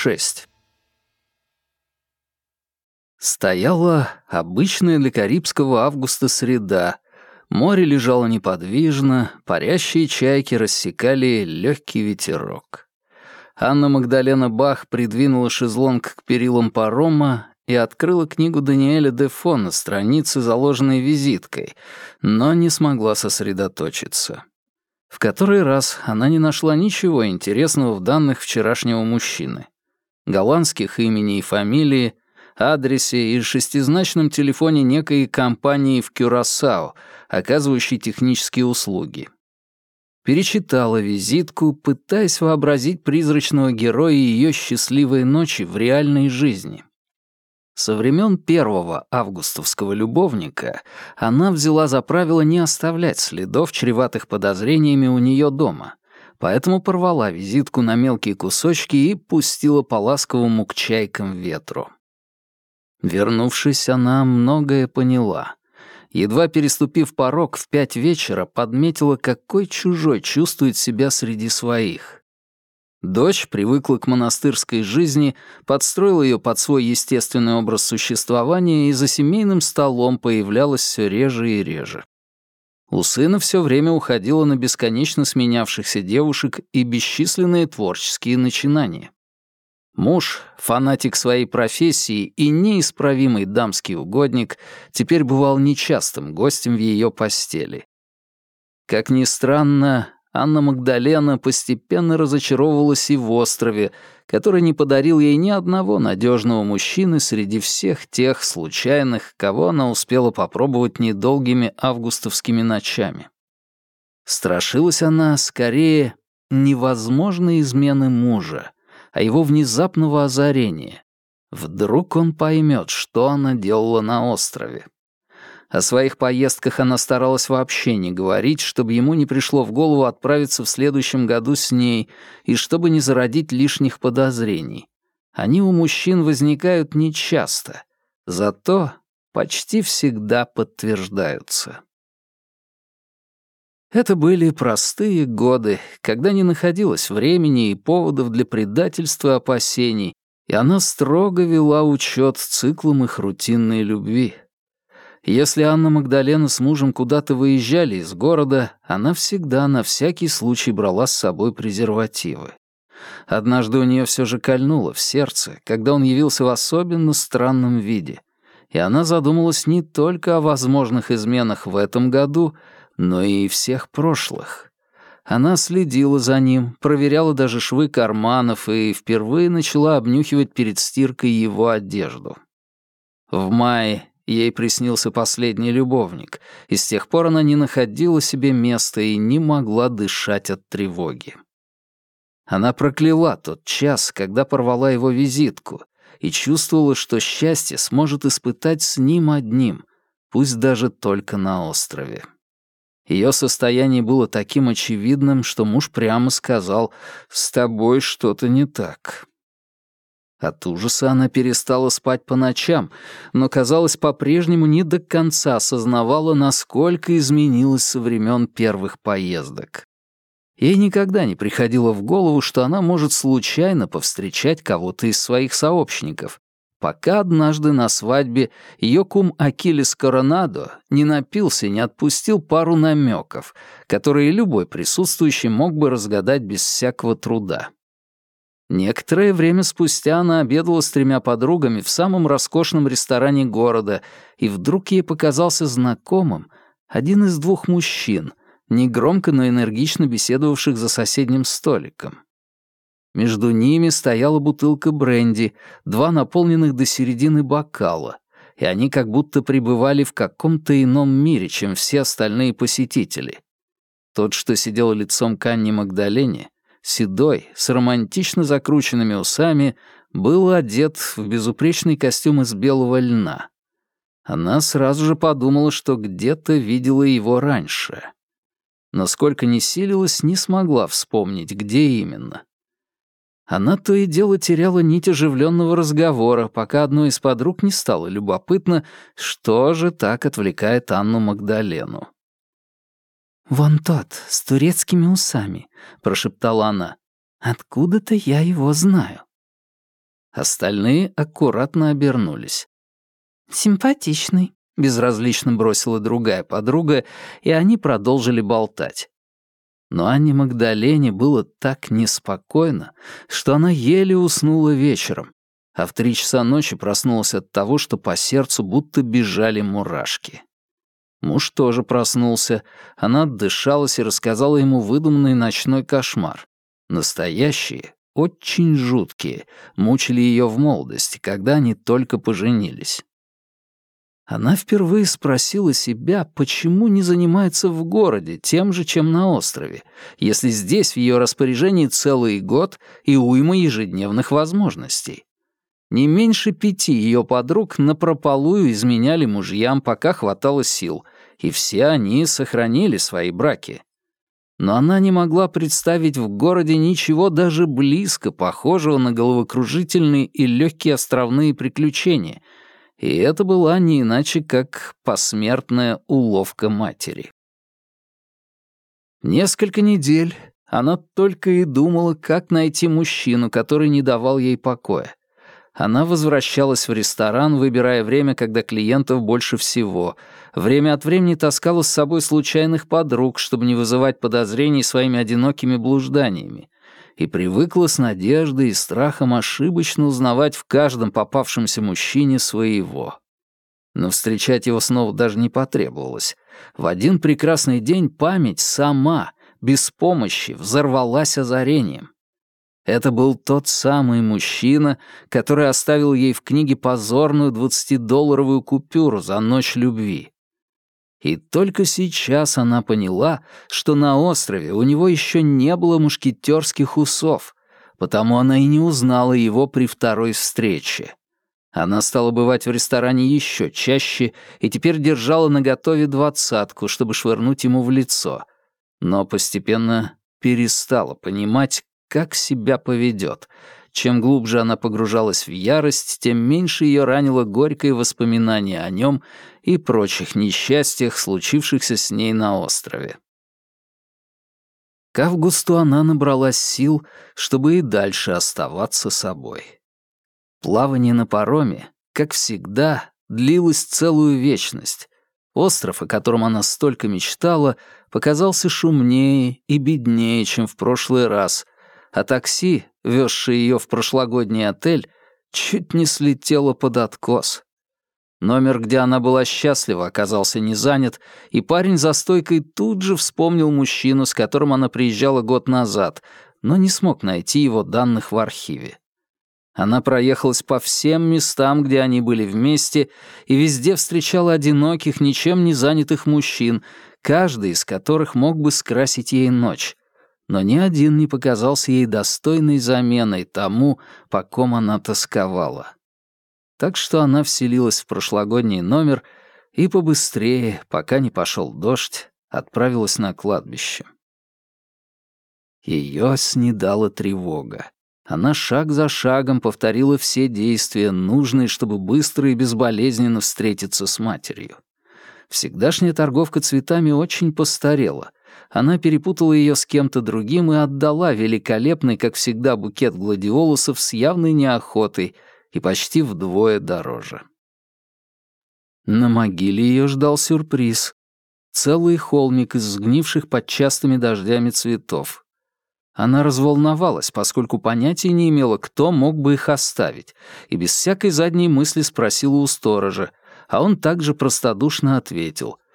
6. Стояла обычная для карибского августа среда. Море лежало неподвижно, парящие чайки рассекали легкий ветерок. Анна Магдалена Бах придвинула шезлонг к перилам парома и открыла книгу Даниэля Дефо на странице, заложенной визиткой, но не смогла сосредоточиться. В который раз она не нашла ничего интересного в данных вчерашнего мужчины. Голландских имени и фамилии, адресе и шестизначном телефоне некой компании в Кюрасао, оказывающей технические услуги. Перечитала визитку, пытаясь вообразить призрачного героя и ее счастливой ночи в реальной жизни. Со времен первого августовского любовника она взяла за правило не оставлять следов, чреватых подозрениями у нее дома, поэтому порвала визитку на мелкие кусочки и пустила по ласковому к чайкам ветру. Вернувшись, она многое поняла. Едва переступив порог в пять вечера, подметила, какой чужой чувствует себя среди своих. Дочь привыкла к монастырской жизни, подстроила ее под свой естественный образ существования и за семейным столом появлялась все реже и реже. У сына все время уходило на бесконечно сменявшихся девушек и бесчисленные творческие начинания. Муж, фанатик своей профессии и неисправимый дамский угодник, теперь бывал нечастым гостем в ее постели. Как ни странно, Анна Магдалена постепенно разочаровывалась и в острове, который не подарил ей ни одного надежного мужчины среди всех тех случайных, кого она успела попробовать недолгими августовскими ночами. Страшилась она скорее невозможной измены мужа, а его внезапного озарения. Вдруг он поймет, что она делала на острове. О своих поездках она старалась вообще не говорить, чтобы ему не пришло в голову отправиться в следующем году с ней и чтобы не зародить лишних подозрений. Они у мужчин возникают нечасто, зато почти всегда подтверждаются. Это были простые годы, когда не находилось времени и поводов для предательства и опасений, и она строго вела учет циклам их рутинной любви — если Анна Магдалена с мужем куда-то выезжали из города, она всегда на всякий случай брала с собой презервативы. Однажды у нее все же кольнуло в сердце, когда он явился в особенно странном виде, и она задумалась не только о возможных изменах в этом году, но и всех прошлых. Она следила за ним, проверяла даже швы карманов и впервые начала обнюхивать перед стиркой его одежду. В мае Ей приснился последний любовник, и с тех пор она не находила себе места и не могла дышать от тревоги. Она прокляла тот час, когда порвала его визитку, и чувствовала, что счастье сможет испытать с ним одним, пусть даже только на острове. Ее состояние было таким очевидным, что муж прямо сказал «С тобой что-то не так». От ужаса она перестала спать по ночам, но, казалось, по-прежнему не до конца осознавала, насколько изменилась со времен первых поездок. Ей никогда не приходило в голову, что она может случайно повстречать кого-то из своих сообщников, пока однажды на свадьбе ее кум Акилис Коронадо не напился и не отпустил пару намеков, которые любой присутствующий мог бы разгадать без всякого труда. Некоторое время спустя она обедала с тремя подругами в самом роскошном ресторане города, и вдруг ей показался знакомым один из двух мужчин, негромко, но энергично беседовавших за соседним столиком. Между ними стояла бутылка бренди, два наполненных до середины бокала, и они как будто пребывали в каком-то ином мире, чем все остальные посетители. Тот, что сидел лицом к Анне Магдалене, седой, с романтично закрученными усами, был одет в безупречный костюм из белого льна. Она сразу же подумала, что где-то видела его раньше. Но сколько ни силилась, не смогла вспомнить, где именно. Она то и дело теряла нить оживленного разговора, пока одной из подруг не стало любопытно, что же так отвлекает Анну Магдалену. «Вон тот, с турецкими усами», — прошептала она. «Откуда-то я его знаю». Остальные аккуратно обернулись. «Симпатичный», — безразлично бросила другая подруга, и они продолжили болтать. Но Анне Магдалене было так неспокойно, что она еле уснула вечером, а в три часа ночи проснулась от того, что по сердцу будто бежали мурашки. Муж тоже проснулся, она отдышалась и рассказала ему выдуманный ночной кошмар. Настоящие, очень жуткие, мучили ее в молодости, когда они только поженились. Она впервые спросила себя, почему не занимается в городе тем же, чем на острове, если здесь в ее распоряжении целый год и уйма ежедневных возможностей. Не меньше пяти ее подруг напропалую изменяли мужьям, пока хватало сил, и все они сохранили свои браки. Но она не могла представить в городе ничего даже близко похожего на головокружительные и легкие островные приключения, и это была не иначе, как посмертная уловка матери. Несколько недель она только и думала, как найти мужчину, который не давал ей покоя. Она возвращалась в ресторан, выбирая время, когда клиентов больше всего. Время от времени таскала с собой случайных подруг, чтобы не вызывать подозрений своими одинокими блужданиями. И привыкла с надеждой и страхом ошибочно узнавать в каждом попавшемся мужчине своего. Но встречать его снова даже не потребовалось. В один прекрасный день память сама, без помощи, взорвалась озарением. Это был тот самый мужчина, который оставил ей в книге позорную двадцатидолларовую купюру за ночь любви. И только сейчас она поняла, что на острове у него еще не было мушкетерских усов, потому она и не узнала его при второй встрече. Она стала бывать в ресторане еще чаще и теперь держала наготове двадцатку, чтобы швырнуть ему в лицо, но постепенно перестала понимать, как себя поведет. Чем глубже она погружалась в ярость, тем меньше ее ранило горькое воспоминание о нем и прочих несчастьях, случившихся с ней на острове. К августу она набралась сил, чтобы и дальше оставаться собой. Плавание на пароме, как всегда, длилось целую вечность. Остров, о котором она столько мечтала, показался шумнее и беднее, чем в прошлый раз — а такси, везшее ее в прошлогодний отель, чуть не слетело под откос. Номер, где она была счастлива, оказался не занят, и парень за стойкой тут же вспомнил мужчину, с которым она приезжала год назад, но не смог найти его данных в архиве. Она проехалась по всем местам, где они были вместе, и везде встречала одиноких, ничем не занятых мужчин, каждый из которых мог бы скрасить ей ночь но ни один не показался ей достойной заменой тому, по ком она тосковала. Так что она вселилась в прошлогодний номер и побыстрее, пока не пошел дождь, отправилась на кладбище. Ее снедала тревога. Она шаг за шагом повторила все действия, нужные, чтобы быстро и безболезненно встретиться с матерью. Всегдашняя торговка цветами очень постарела, она перепутала ее с кем-то другим и отдала великолепный, как всегда, букет гладиолусов с явной неохотой и почти вдвое дороже. На могиле ее ждал сюрприз. Целый холмик из сгнивших под частыми дождями цветов. Она разволновалась, поскольку понятия не имела, кто мог бы их оставить, и без всякой задней мысли спросила у сторожа, а он также простодушно ответил —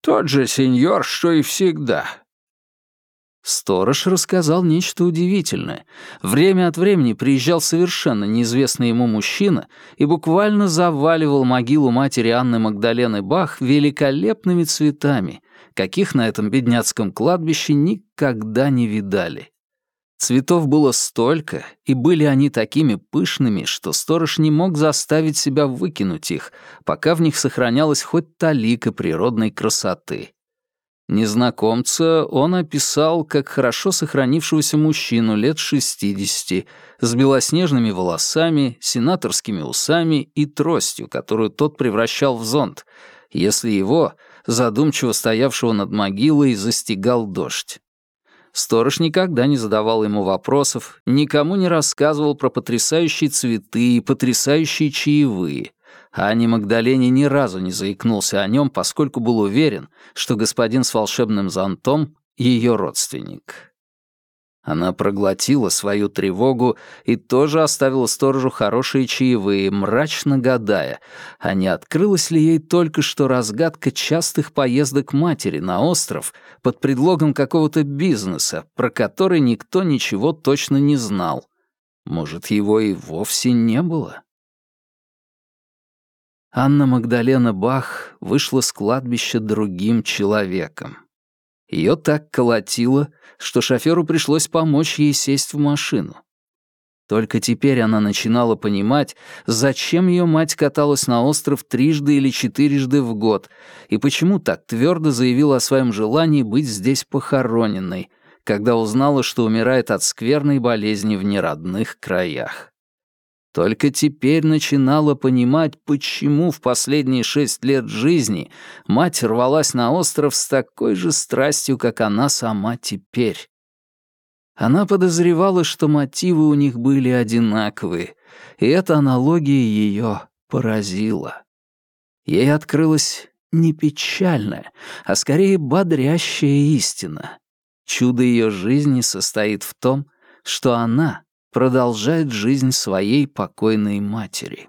тот же сеньор, что и всегда». Сторож рассказал нечто удивительное. Время от времени приезжал совершенно неизвестный ему мужчина и буквально заваливал могилу матери Анны Магдалены Бах великолепными цветами, каких на этом бедняцком кладбище никогда не видали. Цветов было столько, и были они такими пышными, что сторож не мог заставить себя выкинуть их, пока в них сохранялась хоть талика природной красоты. Незнакомца он описал как хорошо сохранившегося мужчину лет 60 с белоснежными волосами, сенаторскими усами и тростью, которую тот превращал в зонт, если его, задумчиво стоявшего над могилой, застигал дождь. Сторож никогда не задавал ему вопросов, никому не рассказывал про потрясающие цветы и потрясающие чаевые. А Ани Магдалене ни разу не заикнулся о нем, поскольку был уверен, что господин с волшебным зонтом — ее родственник. Она проглотила свою тревогу и тоже оставила сторожу хорошие чаевые, мрачно гадая, а не открылась ли ей только что разгадка частых поездок матери на остров под предлогом какого-то бизнеса, про который никто ничего точно не знал. Может, его и вовсе не было? Анна Магдалена Бах вышла с кладбища другим человеком. Ее так колотило, что шоферу пришлось помочь ей сесть в машину. Только теперь она начинала понимать, зачем ее мать каталась на остров трижды или четырежды в год, и почему так твердо заявила о своем желании быть здесь похороненной, когда узнала, что умирает от скверной болезни в неродных краях. Только теперь начинала понимать, почему в последние шесть лет жизни мать рвалась на остров с такой же страстью, как она сама теперь. Она подозревала, что мотивы у них были одинаковые, и эта аналогия ее поразила. Ей открылась не печальная, а скорее бодрящая истина. Чудо ее жизни состоит в том, что она продолжает жизнь своей покойной матери.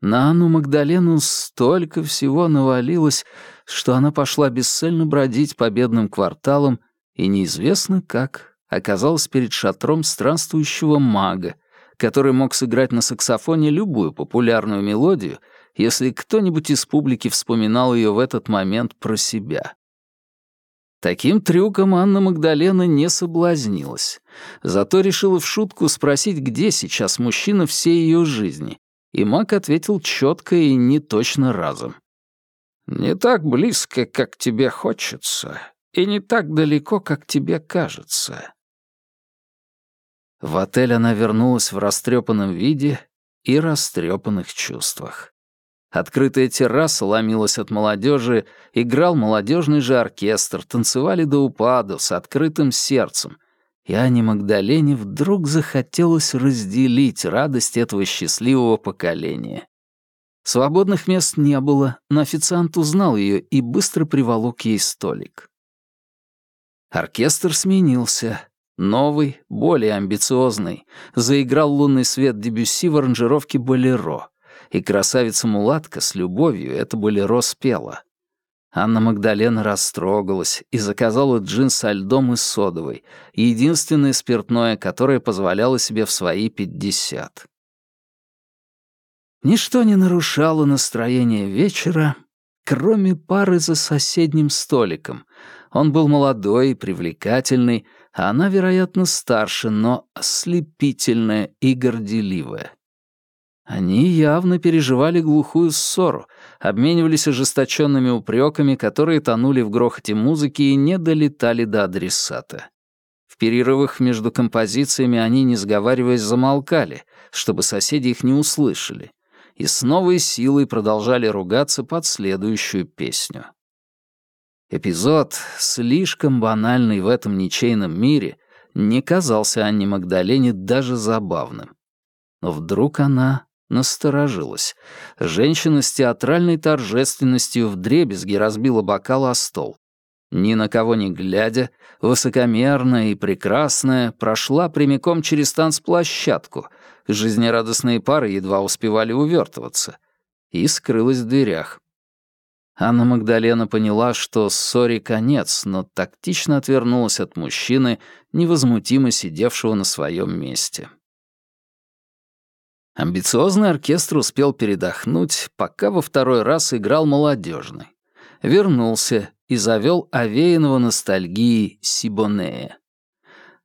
На Анну Магдалену столько всего навалилось, что она пошла бесцельно бродить по бедным кварталам и неизвестно как оказалась перед шатром странствующего мага, который мог сыграть на саксофоне любую популярную мелодию, если кто-нибудь из публики вспоминал ее в этот момент про себя. Таким трюком Анна Магдалена не соблазнилась. Зато решила в шутку спросить, где сейчас мужчина всей ее жизни. И Мак ответил четко и не точно разом. «Не так близко, как тебе хочется, и не так далеко, как тебе кажется». В отель она вернулась в растрепанном виде и растрепанных чувствах. Открытая терраса ломилась от молодежи, играл молодежный же оркестр, танцевали до упаду с открытым сердцем. И Ане Магдалене вдруг захотелось разделить радость этого счастливого поколения. Свободных мест не было, но официант узнал ее и быстро приволок ей столик. Оркестр сменился. Новый, более амбициозный. Заиграл лунный свет Дебюсси в аранжировке «Болеро» и красавица-мулатка с любовью это болеро спела. Анна Магдалена растрогалась и заказала джин со льдом и содовой, единственное спиртное, которое позволяло себе в свои пятьдесят. Ничто не нарушало настроение вечера, кроме пары за соседним столиком. Он был молодой и привлекательный, а она, вероятно, старше, но ослепительная и горделивая. Они явно переживали глухую ссору, обменивались ожесточенными упреками, которые тонули в грохоте музыки и не долетали до адресата. В перерывах между композициями они, не сговариваясь, замолкали, чтобы соседи их не услышали, и с новой силой продолжали ругаться под следующую песню. Эпизод, слишком банальный в этом ничейном мире, не казался Анне Магдалене даже забавным. Но вдруг она Насторожилась. Женщина с театральной торжественностью вдребезги разбила бокал о стол. Ни на кого не глядя, высокомерная и прекрасная, прошла прямиком через танцплощадку. Жизнерадостные пары едва успевали увертываться. И скрылась в дверях. Анна Магдалена поняла, что ссоре конец, но тактично отвернулась от мужчины, невозмутимо сидевшего на своем месте. Амбициозный оркестр успел передохнуть, пока во второй раз играл молодежный. Вернулся и завел овеянного ностальгии Сибонея.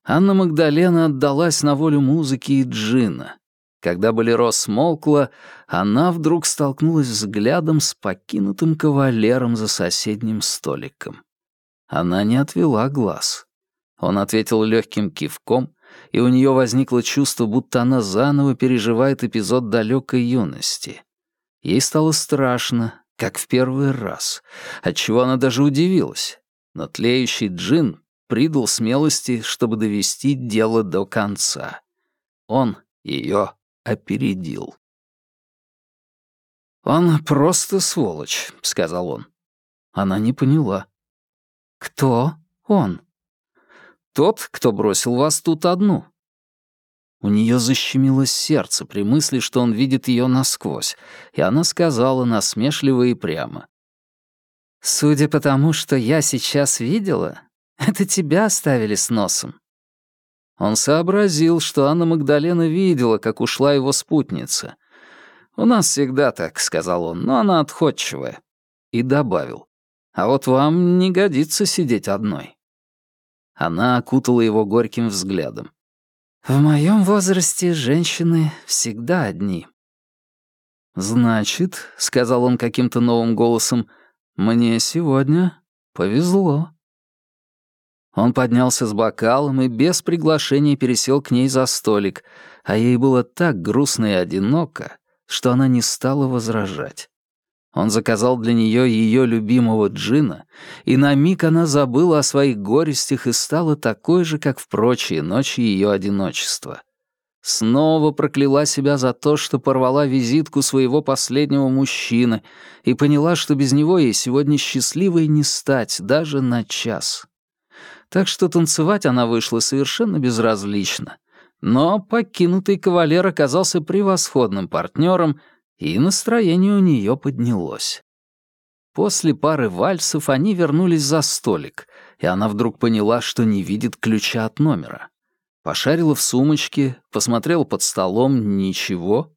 Анна Магдалена отдалась на волю музыки и джина. Когда Болеро смолкла, она вдруг столкнулась взглядом с покинутым кавалером за соседним столиком. Она не отвела глаз. Он ответил легким кивком, и у нее возникло чувство, будто она заново переживает эпизод далекой юности. Ей стало страшно, как в первый раз, отчего она даже удивилась. Но тлеющий джин придал смелости, чтобы довести дело до конца. Он ее опередил. «Он просто сволочь», — сказал он. Она не поняла. «Кто он?» «Тот, кто бросил вас тут одну». У нее защемило сердце при мысли, что он видит ее насквозь, и она сказала насмешливо и прямо. «Судя по тому, что я сейчас видела, это тебя оставили с носом». Он сообразил, что Анна Магдалена видела, как ушла его спутница. «У нас всегда так», — сказал он, — «но она отходчивая». И добавил. «А вот вам не годится сидеть одной». Она окутала его горьким взглядом. «В моем возрасте женщины всегда одни». «Значит», — сказал он каким-то новым голосом, — «мне сегодня повезло». Он поднялся с бокалом и без приглашения пересел к ней за столик, а ей было так грустно и одиноко, что она не стала возражать. Он заказал для нее ее любимого джина, и на миг она забыла о своих горестях и стала такой же, как в прочие ночи ее одиночества. Снова прокляла себя за то, что порвала визитку своего последнего мужчины и поняла, что без него ей сегодня счастливой не стать даже на час. Так что танцевать она вышла совершенно безразлично. Но покинутый кавалер оказался превосходным партнером, и настроение у нее поднялось. После пары вальсов они вернулись за столик, и она вдруг поняла, что не видит ключа от номера. Пошарила в сумочке, посмотрела под столом — ничего.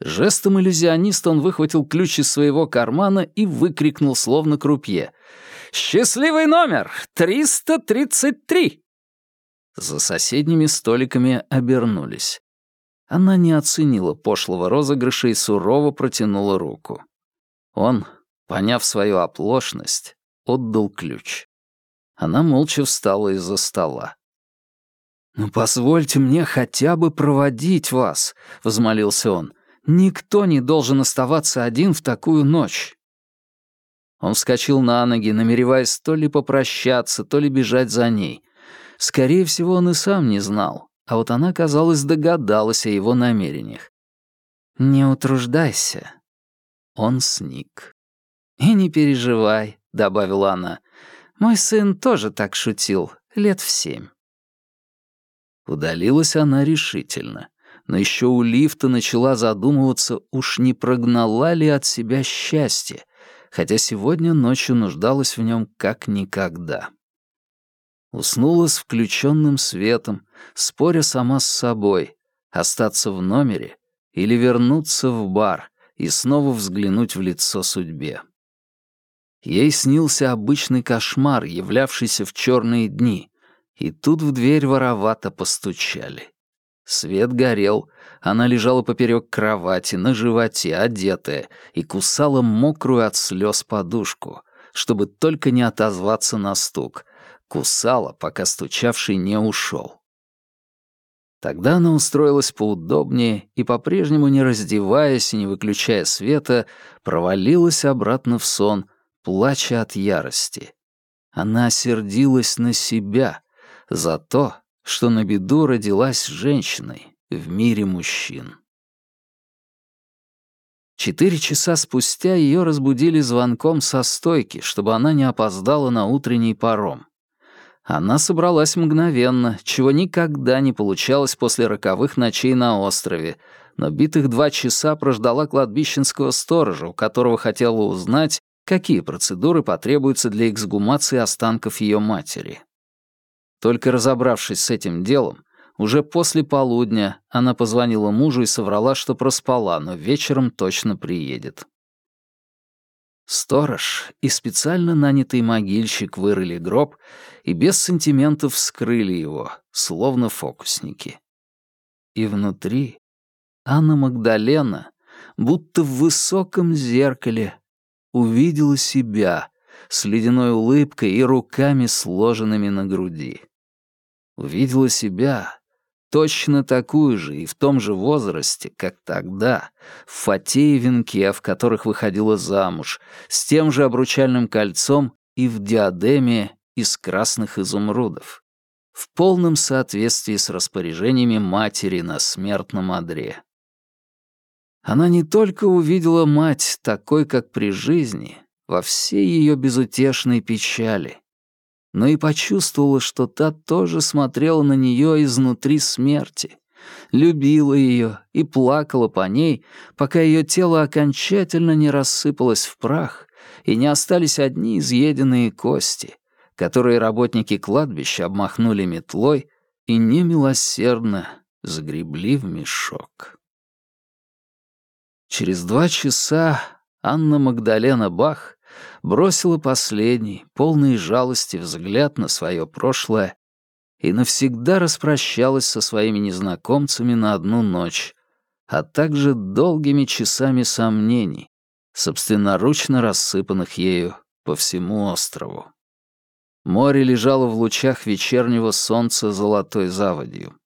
Жестом иллюзиониста он выхватил ключ из своего кармана и выкрикнул, словно крупье. «Счастливый номер! 333!» За соседними столиками обернулись. Она не оценила пошлого розыгрыша и сурово протянула руку. Он, поняв свою оплошность, отдал ключ. Она молча встала из-за стола. «Ну, позвольте мне хотя бы проводить вас», — взмолился он. «Никто не должен оставаться один в такую ночь». Он вскочил на ноги, намереваясь то ли попрощаться, то ли бежать за ней. Скорее всего, он и сам не знал, а вот она, казалось, догадалась о его намерениях. «Не утруждайся». Он сник. «И не переживай», — добавила она. «Мой сын тоже так шутил, лет в семь». Удалилась она решительно, но еще у лифта начала задумываться, уж не прогнала ли от себя счастье, хотя сегодня ночью нуждалась в нем как никогда. Уснула с включенным светом, споря сама с собой, остаться в номере или вернуться в бар и снова взглянуть в лицо судьбе. Ей снился обычный кошмар, являвшийся в черные дни, и тут в дверь воровато постучали. Свет горел, она лежала поперек кровати, на животе, одетая, и кусала мокрую от слез подушку, чтобы только не отозваться на стук. Кусала, пока стучавший не ушел. Тогда она устроилась поудобнее и, по-прежнему не раздеваясь и не выключая света, провалилась обратно в сон, плача от ярости. Она сердилась на себя за то, что на беду родилась женщиной в мире мужчин. Четыре часа спустя ее разбудили звонком со стойки, чтобы она не опоздала на утренний паром. Она собралась мгновенно, чего никогда не получалось после роковых ночей на острове, но битых два часа прождала кладбищенского сторожа, у которого хотела узнать, какие процедуры потребуются для эксгумации останков ее матери. Только разобравшись с этим делом, уже после полудня она позвонила мужу и соврала, что проспала, но вечером точно приедет. Сторож и специально нанятый могильщик вырыли гроб и без сантиментов вскрыли его, словно фокусники. И внутри Анна Магдалена, будто в высоком зеркале, увидела себя с ледяной улыбкой и руками сложенными на груди увидела себя, точно такую же и в том же возрасте, как тогда, в фате и венке, в которых выходила замуж, с тем же обручальным кольцом и в диадеме из красных изумрудов, в полном соответствии с распоряжениями матери на смертном одре. Она не только увидела мать такой, как при жизни, во всей ее безутешной печали, но и почувствовала, что та тоже смотрела на нее изнутри смерти, любила ее и плакала по ней, пока ее тело окончательно не рассыпалось в прах и не остались одни изъеденные кости, которые работники кладбища обмахнули метлой и немилосердно загребли в мешок. Через два часа Анна Магдалена Бах бросила последний, полный жалости взгляд на свое прошлое и навсегда распрощалась со своими незнакомцами на одну ночь, а также долгими часами сомнений, собственноручно рассыпанных ею по всему острову. Море лежало в лучах вечернего солнца золотой заводью.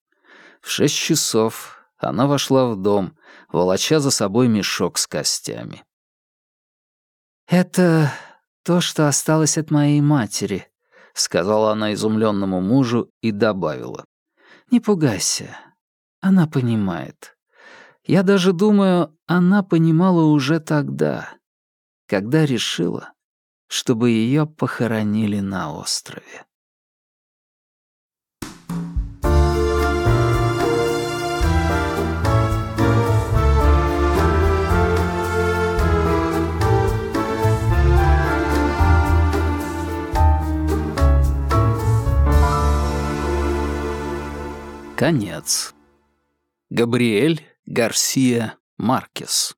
В шесть часов она вошла в дом, волоча за собой мешок с костями. «Это то, что осталось от моей матери», — сказала она изумленному мужу и добавила. «Не пугайся. Она понимает. Я даже думаю, она понимала уже тогда, когда решила, чтобы ее похоронили на острове». Конец. Габриэль Гарсия Маркес